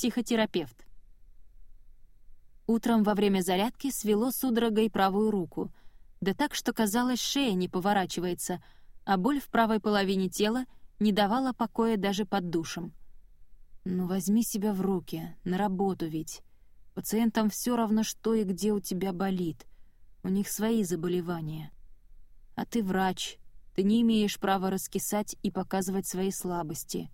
психотерапевт. Утром во время зарядки свело судорогой правую руку, да так, что казалось, шея не поворачивается, а боль в правой половине тела не давала покоя даже под душем. «Ну возьми себя в руки, на работу ведь. Пациентам все равно, что и где у тебя болит. У них свои заболевания. А ты врач, ты не имеешь права раскисать и показывать свои слабости».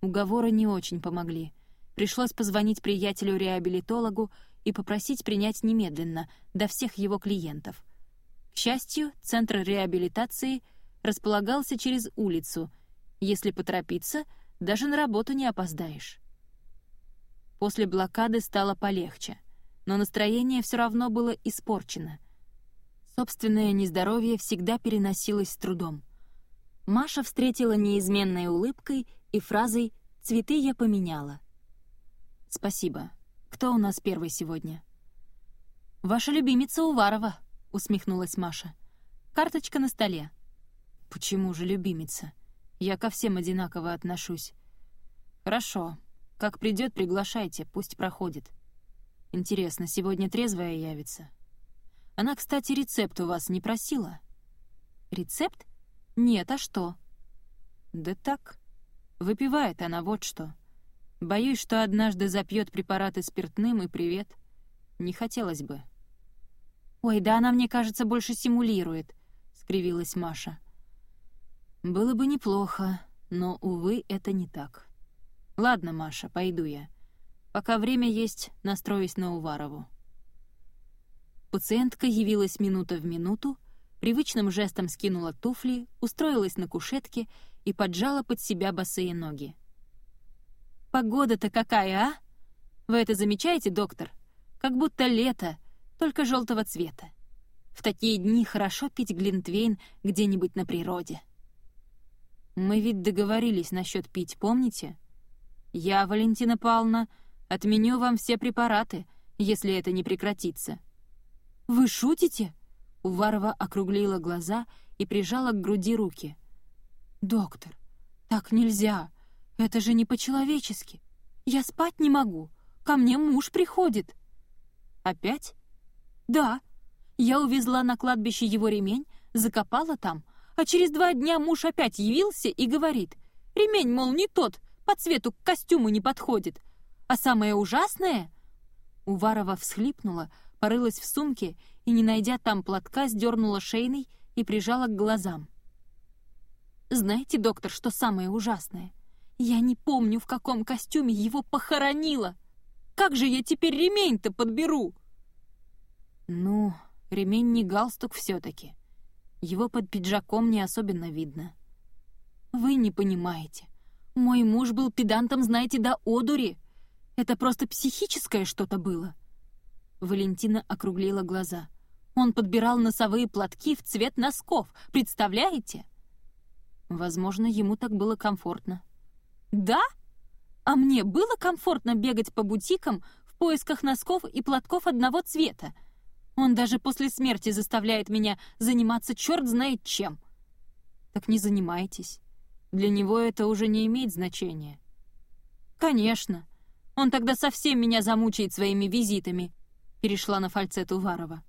Уговоры не очень помогли. Пришлось позвонить приятелю-реабилитологу и попросить принять немедленно, до всех его клиентов. К счастью, центр реабилитации располагался через улицу. Если поторопиться, даже на работу не опоздаешь. После блокады стало полегче, но настроение все равно было испорчено. Собственное нездоровье всегда переносилось с трудом. Маша встретила неизменной улыбкой и фразой «Цветы я поменяла». «Спасибо. Кто у нас первый сегодня?» «Ваша любимица Уварова», — усмехнулась Маша. «Карточка на столе». «Почему же любимица? Я ко всем одинаково отношусь». «Хорошо. Как придет, приглашайте, пусть проходит. Интересно, сегодня трезвая явится? Она, кстати, рецепт у вас не просила? Рецепт? Нет, а что? Да так. Выпивает она вот что. Боюсь, что однажды запьет препараты спиртным и привет. Не хотелось бы. «Ой, да она, мне кажется, больше симулирует», — скривилась Маша. «Было бы неплохо, но, увы, это не так». «Ладно, Маша, пойду я. Пока время есть, настроюсь на Уварову». Пациентка явилась минута в минуту, привычным жестом скинула туфли, устроилась на кушетке и поджала под себя босые ноги. «Погода-то какая, а? Вы это замечаете, доктор? Как будто лето, только желтого цвета. В такие дни хорошо пить глинтвейн где-нибудь на природе». «Мы ведь договорились насчет пить, помните?» «Я, Валентина Павловна, отменю вам все препараты, если это не прекратится». «Вы шутите?» Уварова округлила глаза и прижала к груди руки. «Доктор, так нельзя. Это же не по-человечески. Я спать не могу. Ко мне муж приходит». «Опять?» «Да. Я увезла на кладбище его ремень, закопала там, а через два дня муж опять явился и говорит, ремень, мол, не тот, по цвету к костюму не подходит. А самое ужасное...» Уварова всхлипнула, порылась в сумке и, не найдя там платка, сдернула шейный и прижала к глазам. «Знаете, доктор, что самое ужасное? Я не помню, в каком костюме его похоронила. Как же я теперь ремень-то подберу?» «Ну, ремень не галстук все-таки. Его под пиджаком не особенно видно». «Вы не понимаете. Мой муж был педантом, знаете, до одури. Это просто психическое что-то было». Валентина округлила глаза. «Он подбирал носовые платки в цвет носков, представляете?» Возможно, ему так было комфортно. «Да? А мне было комфортно бегать по бутикам в поисках носков и платков одного цвета. Он даже после смерти заставляет меня заниматься черт знает чем». «Так не занимайтесь. Для него это уже не имеет значения». «Конечно. Он тогда совсем меня замучает своими визитами», — перешла на фальцет Уварова.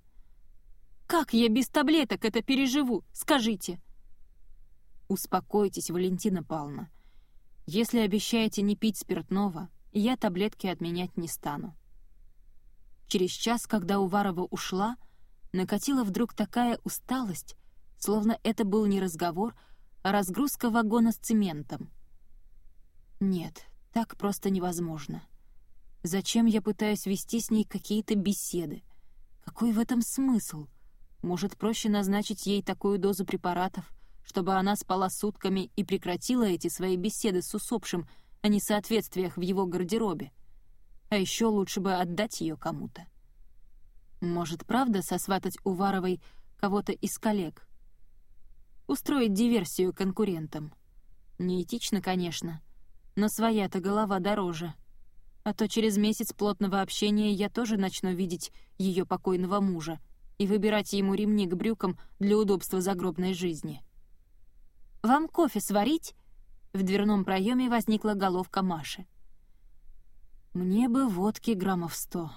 «Как я без таблеток это переживу, скажите?» «Успокойтесь, Валентина Павловна. Если обещаете не пить спиртного, я таблетки отменять не стану». Через час, когда Уварова ушла, накатила вдруг такая усталость, словно это был не разговор, а разгрузка вагона с цементом. Нет, так просто невозможно. Зачем я пытаюсь вести с ней какие-то беседы? Какой в этом смысл? Может, проще назначить ей такую дозу препаратов, чтобы она спала сутками и прекратила эти свои беседы с усопшим о несоответствиях в его гардеробе? А еще лучше бы отдать ее кому-то. Может, правда сосватать Уваровой кого-то из коллег? устроить диверсию конкурентам. Неэтично, конечно, но своя-то голова дороже. А то через месяц плотного общения я тоже начну видеть ее покойного мужа и выбирать ему ремни к брюкам для удобства загробной жизни. «Вам кофе сварить?» В дверном проеме возникла головка Маши. Мне бы водки граммов сто.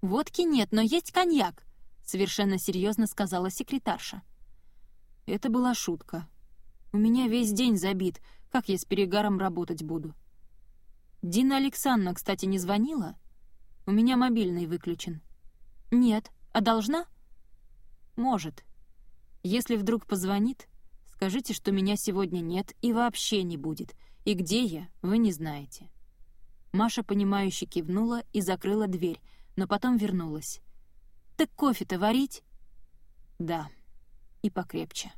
Водки нет, но есть коньяк, совершенно серьезно сказала секретарша. Это была шутка. У меня весь день забит, как я с перегаром работать буду. Дина Александровна, кстати, не звонила? У меня мобильный выключен. Нет, а должна? Может. Если вдруг позвонит, скажите, что меня сегодня нет и вообще не будет, и где я, вы не знаете. Маша, понимающе кивнула и закрыла дверь, но потом вернулась. «Так кофе-то варить?» «Да, и покрепче».